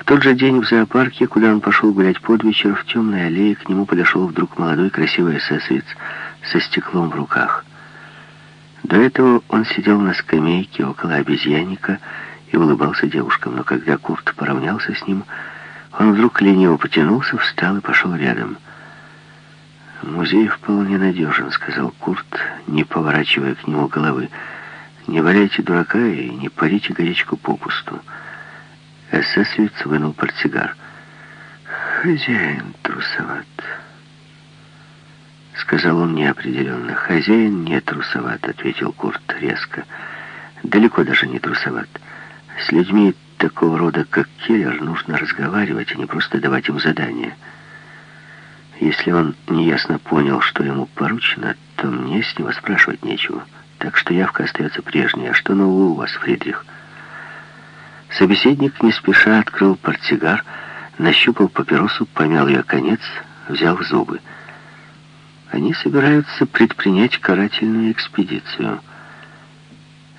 В тот же день в зоопарке, куда он пошел гулять под вечер, в темной аллее к нему подошел вдруг молодой красивый эсэсовец со стеклом в руках. До этого он сидел на скамейке около обезьянника и улыбался девушкам, но когда Курт поравнялся с ним, он вдруг лениво потянулся, встал и пошел рядом. «Музей вполне надежен», — сказал Курт, не поворачивая к нему головы. «Не валяйте дурака и не парите горячку попусту». Эсэсовец вынул портсигар. «Хозяин трусоват», — сказал он неопределенно. «Хозяин не трусоват», — ответил Курт резко. «Далеко даже не трусоват. С людьми такого рода, как Келлер, нужно разговаривать, а не просто давать им задания. Если он неясно понял, что ему поручено, то мне с него спрашивать нечего. Так что явка остается прежней. А что нового у вас, Фридрих?» Собеседник не спеша открыл портсигар, нащупал папиросу, помял ее конец, взял в зубы. Они собираются предпринять карательную экспедицию.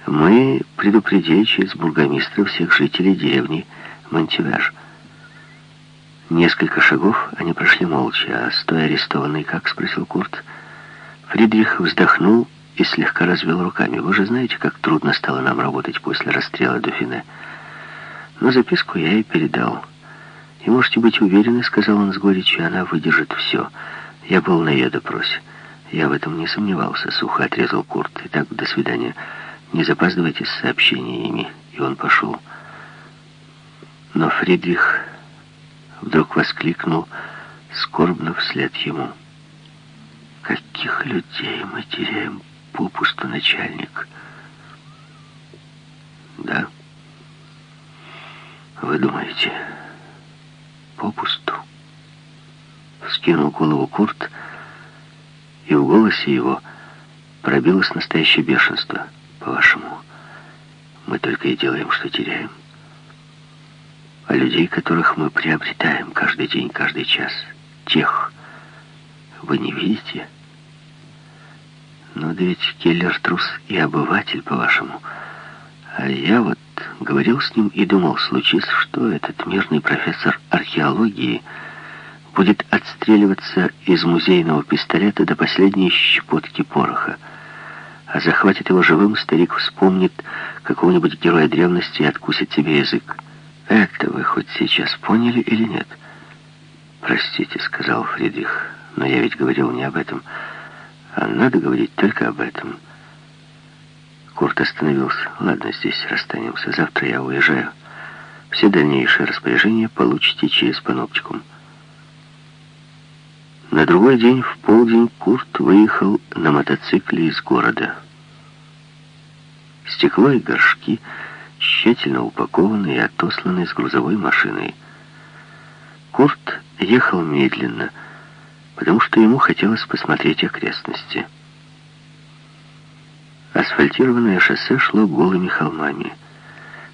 Мы предупредили через бургомистра всех жителей деревни Монтивяж. Несколько шагов они прошли молча, а стоя арестованный, как спросил Курт, Фридрих вздохнул и слегка развел руками. Вы же знаете, как трудно стало нам работать после расстрела Дофине. Но записку я ей передал. И можете быть уверены, сказал он с горечью, она выдержит все. Я был на ее допросе. Я в этом не сомневался, сухо отрезал Курт. Итак, до свидания. Не запаздывайте с сообщениями. И он пошел. Но Фридрих вдруг воскликнул, скорбно вслед ему. «Каких людей мы теряем попусту, начальник?» «Да». Вы думаете, попусту? Вскинул голову Курт, и в голосе его пробилось настоящее бешенство. По-вашему, мы только и делаем, что теряем. А людей, которых мы приобретаем каждый день, каждый час, тех вы не видите? Но да ведь Келлер трус и обыватель, по-вашему. А я вот говорил с ним и думал, случись, что этот мирный профессор археологии будет отстреливаться из музейного пистолета до последней щепотки пороха. А захватит его живым, старик вспомнит какого-нибудь героя древности и откусит себе язык. Это вы хоть сейчас поняли или нет? Простите, сказал Фридрих, но я ведь говорил не об этом. А надо говорить только об этом. Курт остановился. «Ладно, здесь расстанемся. Завтра я уезжаю. Все дальнейшие распоряжения получите через паноптикум». На другой день в полдень Курт выехал на мотоцикле из города. Стекло и горшки тщательно упакованы и отосланы с грузовой машиной. Курт ехал медленно, потому что ему хотелось посмотреть окрестности. Асфальтированное шоссе шло голыми холмами.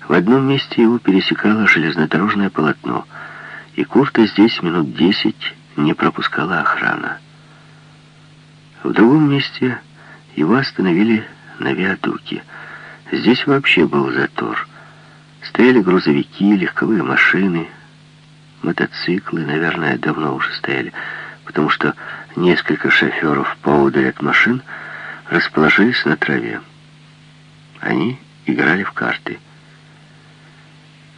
В одном месте его пересекало железнодорожное полотно, и Курта здесь минут десять не пропускала охрана. В другом месте его остановили на виадуке. Здесь вообще был затор. Стояли грузовики, легковые машины, мотоциклы, наверное, давно уже стояли, потому что несколько шоферов поодаль от машин – расположились на траве. Они играли в карты.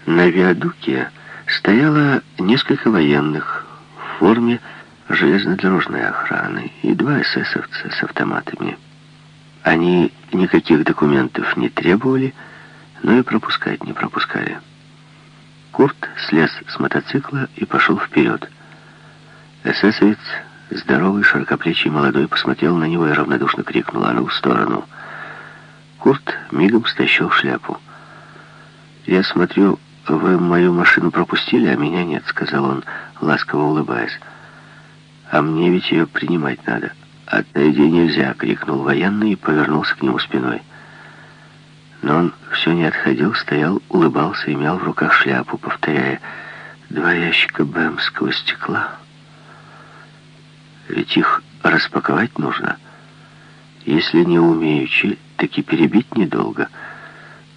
На виадуке стояло несколько военных в форме железнодорожной охраны и два эсэсовца с автоматами. Они никаких документов не требовали, но и пропускать не пропускали. Курт слез с мотоцикла и пошел вперед. Эсэсовец Здоровый, широкоплечий молодой посмотрел на него и равнодушно крикнул «А ну, в сторону!». Курт мигом стащил шляпу. «Я смотрю, вы мою машину пропустили, а меня нет», — сказал он, ласково улыбаясь. «А мне ведь ее принимать надо». «Отойди нельзя!» — крикнул военный и повернулся к нему спиной. Но он все не отходил, стоял, улыбался и мял в руках шляпу, повторяя «Два ящика бэмского стекла». Ведь их распаковать нужно. Если не умеючи, так и перебить недолго.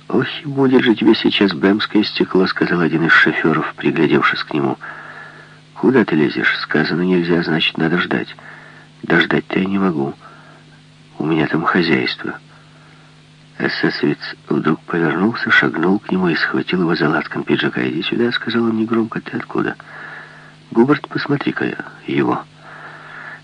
«Ох, и будет же тебе сейчас бэмское стекло», — сказал один из шоферов, приглядевшись к нему. «Куда ты лезешь? Сказано нельзя, значит, надо ждать». «Дождать-то я не могу. У меня там хозяйство». Эсэсовец вдруг повернулся, шагнул к нему и схватил его за латком пиджака. «Иди сюда», — сказал он негромко. «Ты откуда?» «Губерт, посмотри-ка его».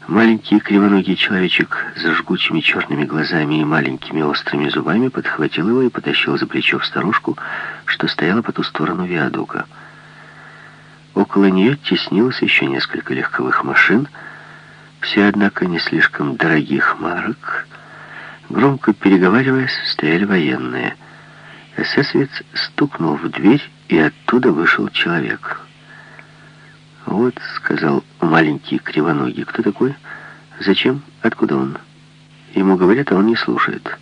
Маленький кривоногий человечек с жгучими черными глазами и маленькими острыми зубами подхватил его и потащил за плечо в старушку, что стояла по ту сторону виадука. Около нее теснилось еще несколько легковых машин, все, однако, не слишком дорогих марок. Громко переговариваясь, стояли военные. Эсэсовец стукнул в дверь, и оттуда вышел человек. «Вот», — сказал маленький кривоногий, — «кто такой? Зачем? Откуда он?» Ему говорят, а он не слушает.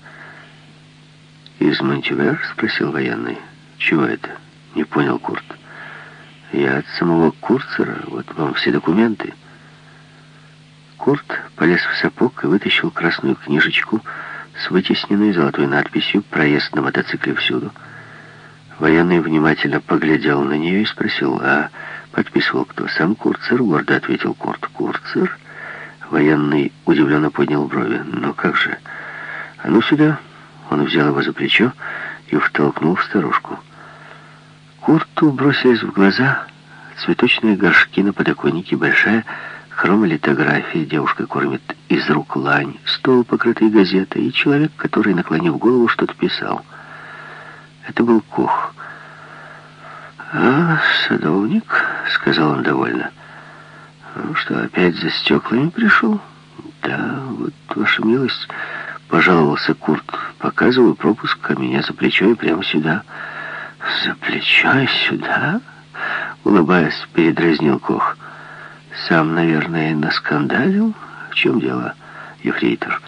«Из Монтивер?» — спросил военный. «Чего это?» — не понял Курт. «Я от самого Курцера. Вот вам все документы». Курт полез в сапог и вытащил красную книжечку с вытесненной золотой надписью «Проезд на мотоцикле всюду». Военный внимательно поглядел на нее и спросил, а подписывал кто? Сам Курцер, гордо ответил Курт. Курцер? Военный удивленно поднял брови. Но как же? А ну сюда. Он взял его за плечо и втолкнул в старушку. Курту бросились в глаза цветочные горшки на подоконнике, большая хромолитография, девушка кормит из рук лань, стол, покрытый газетой, и человек, который, наклонив голову, что-то писал. Это был Кох. «А, садовник», — сказал он довольно. «Ну что, опять за стеклами пришел?» «Да, вот, ваша милость», — пожаловался Курт. «Показываю пропуск, а меня за плечо и прямо сюда». «За плечо и сюда?» — улыбаясь, передразнил Кох. «Сам, наверное, наскандалил? В чем дело, ефрейтор?»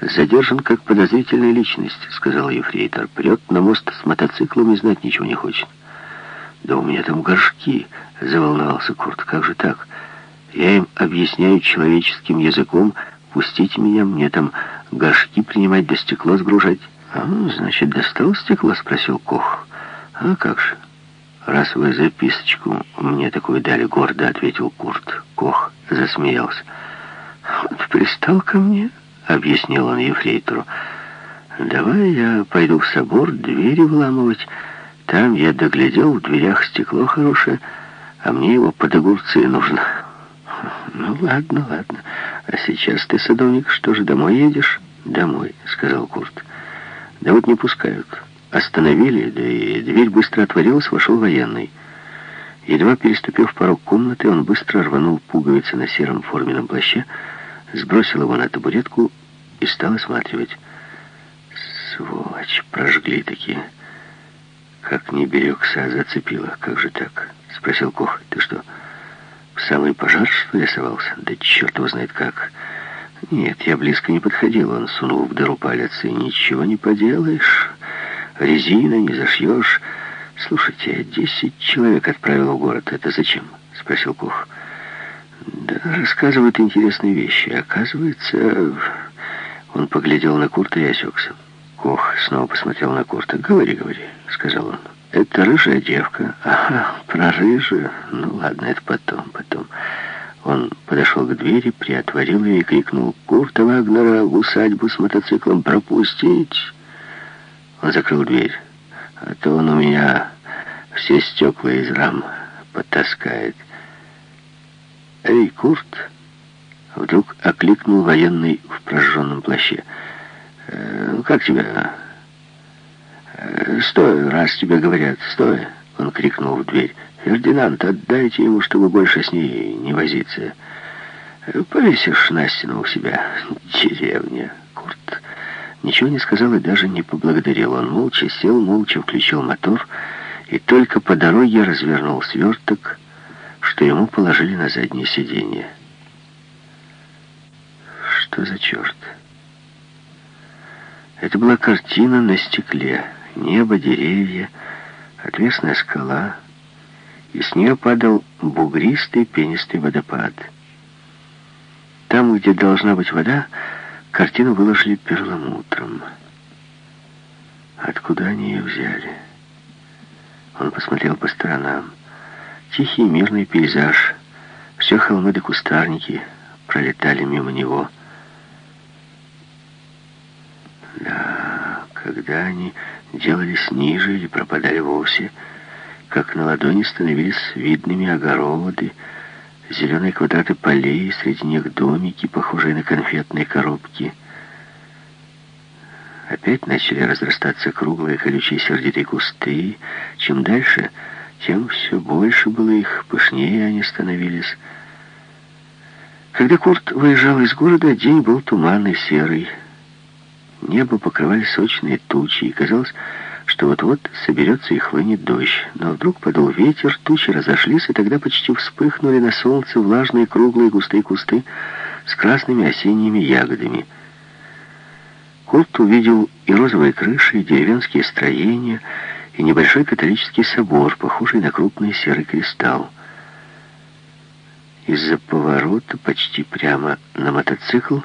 «Задержан как подозрительная личность», — сказал ефрейтор. «Прет на мост с мотоциклом и знать ничего не хочет». «Да у меня там горшки», — заволновался Курт. «Как же так? Я им объясняю человеческим языком. Пустите меня, мне там горшки принимать да стекло сгружать». «А, ну, значит, достал стекло?» — спросил Кох. «А как же?» «Раз вы записочку мне такую дали, гордо», — ответил Курт. Кох засмеялся. «Вот пристал ко мне», — объяснил он ефрейтору. «Давай я пойду в собор двери вламывать. Там я доглядел, в дверях стекло хорошее, а мне его под огурцы нужно». «Ну ладно, ладно. А сейчас ты, садовник, что же, домой едешь?» «Домой», — сказал Курт. «Да вот не пускают». Остановили, да и дверь быстро отворилась, вошел военный. Едва переступив порог комнаты, он быстро рванул пуговицы на сером форменном плаще, сбросил его на табуретку и стал осматривать. Сволочь, прожгли такие. Как не берегся, а зацепило. Как же так? Спросил Кох. Ты что, в самый пожар, что ли, совался? Да черт его знает как. Нет, я близко не подходил. Он сунул в дыру палец, и ничего не поделаешь. Резина не зашьешь. Слушайте, десять человек отправил в город. Это зачем? Спросил Кох. Да, рассказывают интересные вещи. Оказывается, он поглядел на Курта и осекся. Кох снова посмотрел на Курта. «Говори, говори», — сказал он. «Это рыжая девка». «Ага, про рыжую. Ну ладно, это потом, потом». Он подошел к двери, приотворил ее и крикнул «Курта Вагнера в усадьбу с мотоциклом пропустить!» Он закрыл дверь. «А то он у меня все стекла из рам потаскает». «Эй, Курт!» Вдруг окликнул военный в прожженном плаще. «Э, «Ну, как тебя?» э, «Стой, раз тебе говорят, стой!» Он крикнул в дверь. «Фердинанд, отдайте ему, чтобы больше с ней не возиться. Повесишь на стену у себя. Деревня!» Курт ничего не сказал и даже не поблагодарил. Он молча сел, молча включил мотор и только по дороге развернул сверток, что ему положили на заднее сиденье. Что за черт? Это была картина на стекле. Небо, деревья, отвесная скала, и с нее падал бугристый пенистый водопад. Там, где должна быть вода, картину выложили перламутром. Откуда они ее взяли? Он посмотрел по сторонам. Тихий мирный пейзаж. Все холмы да кустарники пролетали мимо него. Да, когда они делались ниже или пропадали вовсе, как на ладони становились видными огороды, зеленые квадраты полей, среди них домики, похожие на конфетные коробки — Опять начали разрастаться круглые колючие сердитые кусты. Чем дальше, тем все больше было их, пышнее они становились. Когда Курт выезжал из города, день был туманный, серый. Небо покрывали сочные тучи, и казалось, что вот-вот соберется и хлынет дождь. Но вдруг подул ветер, тучи разошлись, и тогда почти вспыхнули на солнце влажные круглые густые кусты с красными осенними ягодами — Курт увидел и розовые крыши, и деревенские строения, и небольшой католический собор, похожий на крупный серый кристалл. Из-за поворота почти прямо на мотоцикл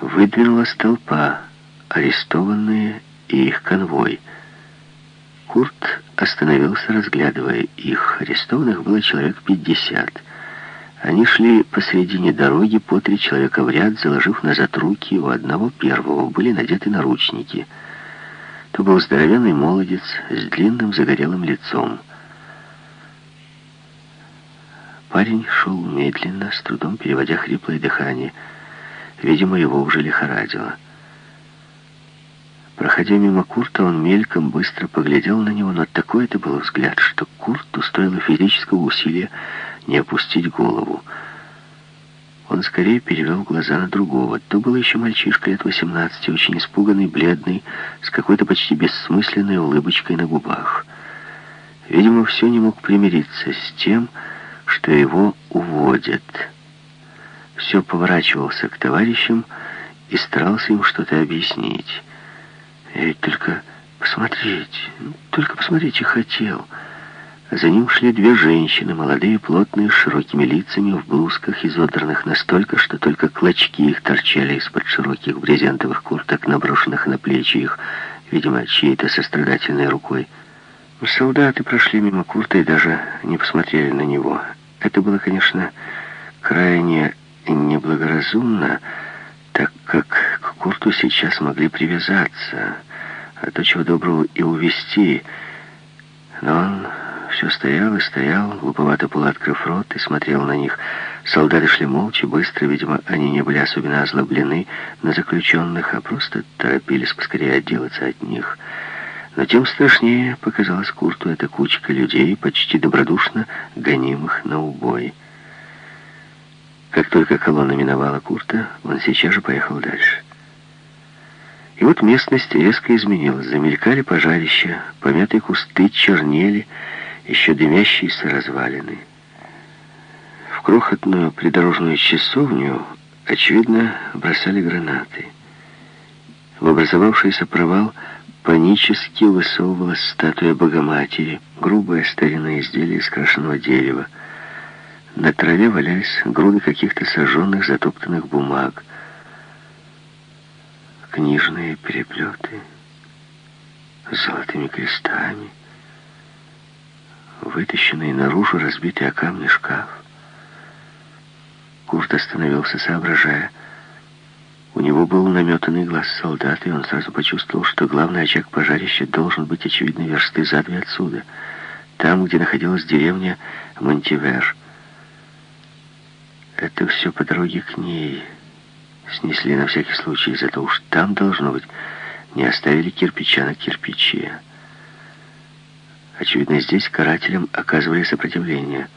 выдвинулась толпа, арестованные и их конвой. Курт остановился, разглядывая их. Арестованных было человек пятьдесят. Они шли посредине дороги по три человека в ряд, заложив назад руки. У одного первого были надеты наручники. То был здоровенный молодец с длинным загорелым лицом. Парень шел медленно, с трудом переводя хриплое дыхание. Видимо, его уже лихорадило. Проходя мимо Курта, он мельком быстро поглядел на него, но такой это был взгляд, что Курту стоило физического усилия не опустить голову. Он скорее перевел глаза на другого. То был еще мальчишка лет 18, очень испуганный, бледный, с какой-то почти бессмысленной улыбочкой на губах. Видимо, все не мог примириться с тем, что его уводят. Все поворачивался к товарищам и старался им что-то объяснить. «Я ведь только посмотреть, только посмотреть и хотел». За ним шли две женщины, молодые, плотные, с широкими лицами, в блузках, изодранных настолько, что только клочки их торчали из-под широких брезентовых курток, наброшенных на плечи их, видимо, чьей-то сострадательной рукой. Солдаты прошли мимо Курта и даже не посмотрели на него. Это было, конечно, крайне неблагоразумно, так как Курту сейчас могли привязаться, а то чего доброго и увести. Но он все стоял и стоял, глуповато полуоткрыв рот, и смотрел на них. Солдаты шли молча, быстро, видимо, они не были особенно озлоблены на заключенных, а просто торопились поскорее отделаться от них. Но тем страшнее показалась Курту эта кучка людей, почти добродушно гонимых на убой. Как только колонна миновала Курта, он сейчас же поехал дальше. И вот местность резко изменилась. Замелькали пожарища, помятые кусты чернели, еще дымящиеся развалины. В крохотную придорожную часовню, очевидно, бросали гранаты. В образовавшийся провал панически высовывалась статуя Богоматери, грубое старинное изделие из крашеного дерева. На траве валялись груды каких-то сожженных, затоптанных бумаг. Книжные переплеты с золотыми крестами — вытащенный наружу разбитый о камни шкаф. Курт остановился, соображая. У него был наметанный глаз солдата, и он сразу почувствовал, что главный очаг пожарища должен быть, очевидно, версты за две отсюда, там, где находилась деревня Монтивер. Это все по дороге к ней. Снесли на всякий случай, зато уж там, должно быть, не оставили кирпича на кирпиче. Очевидно, здесь карателям оказывали сопротивление.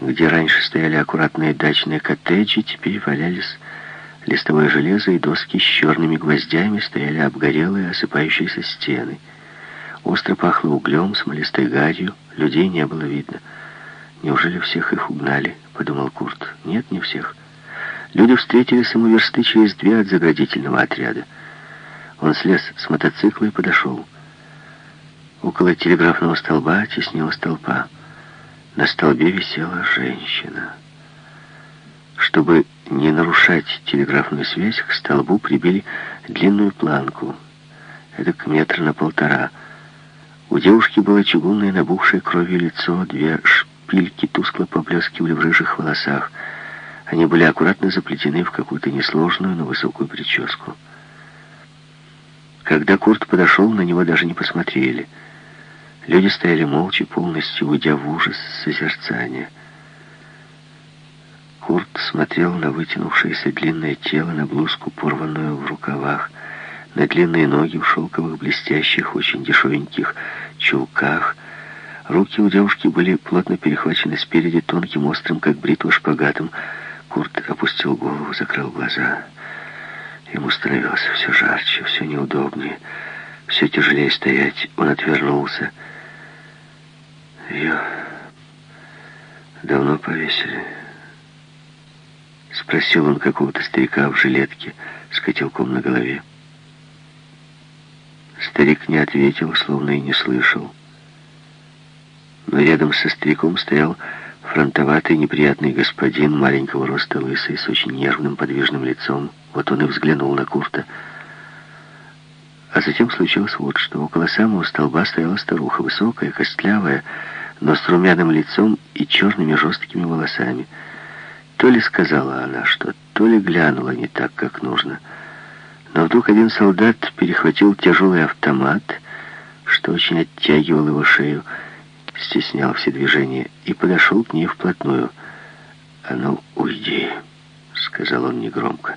Где раньше стояли аккуратные дачные коттеджи, теперь валялись листовое железо и доски с черными гвоздями, стояли обгорелые, осыпающиеся стены. Остро пахло углем, смолистой гарью, людей не было видно. «Неужели всех их угнали?» — подумал Курт. «Нет, не всех. Люди встретились ему версты через две от заградительного отряда. Он слез с мотоцикла и подошел. Около телеграфного столба теснилась толпа. На столбе висела женщина. Чтобы не нарушать телеграфную связь, к столбу прибили длинную планку. это к метр на полтора. У девушки было чугунное набухшее кровью лицо, две шпильки тускло поблескивали в рыжих волосах. Они были аккуратно заплетены в какую-то несложную, но высокую прическу. Когда Курт подошел, на него даже не посмотрели. Люди стояли молча, полностью уйдя в ужас созерцания. Курт смотрел на вытянувшееся длинное тело, на блузку, порванную в рукавах, на длинные ноги в шелковых, блестящих, очень дешевеньких чулках. Руки у девушки были плотно перехвачены спереди тонким, острым, как бритва, шпагатом. Курт опустил голову, закрыл глаза. Ему становилось все жарче, все неудобнее, все тяжелее стоять. Он отвернулся. Ее давно повесили. Спросил он какого-то старика в жилетке с котелком на голове. Старик не ответил, словно и не слышал. Но рядом со стариком стоял фронтоватый неприятный господин маленького роста лысый, с очень нервным подвижным лицом. Вот он и взглянул на Курта. А затем случилось вот что. Около самого столба стояла старуха, высокая, костлявая, но с румяным лицом и черными жесткими волосами. То ли сказала она что, то ли глянула не так, как нужно — но вдруг один солдат перехватил тяжелый автомат, что очень оттягивал его шею, стеснял все движения, и подошел к ней вплотную. «А ну, уйди», — сказал он негромко.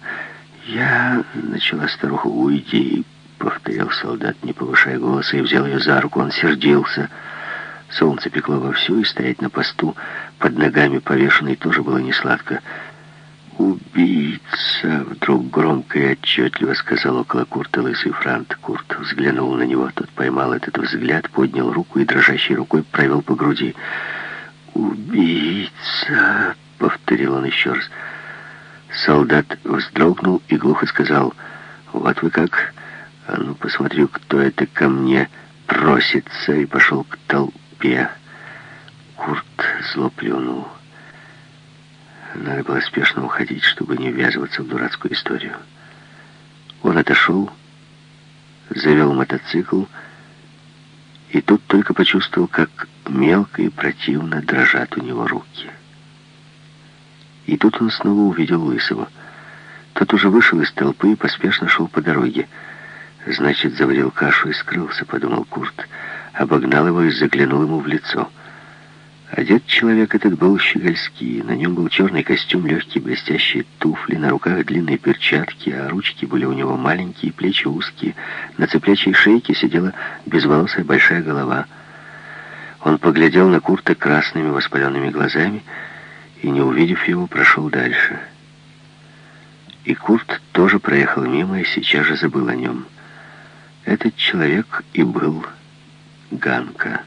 «Я...» — начала старуха. «Уйди», — повторял солдат, не повышая голоса, и взял ее за руку. Он сердился. Солнце пекло вовсю, и стоять на посту под ногами повешенной тоже было несладко. «Убийца!» — вдруг громко и отчетливо сказал около Курта лысый франт. Курт взглянул на него. Тот поймал этот взгляд, поднял руку и дрожащей рукой провел по груди. «Убийца!» — повторил он еще раз. Солдат вздрогнул и глухо сказал, «Вот вы как! А ну, посмотрю, кто это ко мне просится!» и пошел к толпе. Курт зло плюнул. Надо было спешно уходить, чтобы не ввязываться в дурацкую историю. Он отошел, завел мотоцикл, и тут только почувствовал, как мелко и противно дрожат у него руки. И тут он снова увидел Лысого. Тот уже вышел из толпы и поспешно шел по дороге. «Значит, заварил кашу и скрылся», — подумал Курт. Обогнал его и заглянул ему в лицо — Одет человек этот был щегольский. На нем был черный костюм, легкие блестящие туфли, на руках длинные перчатки, а ручки были у него маленькие, плечи узкие. На цеплячей шейке сидела безволосая большая голова. Он поглядел на Курта красными воспаленными глазами и, не увидев его, прошел дальше. И Курт тоже проехал мимо и сейчас же забыл о нем. Этот человек и был Ганка.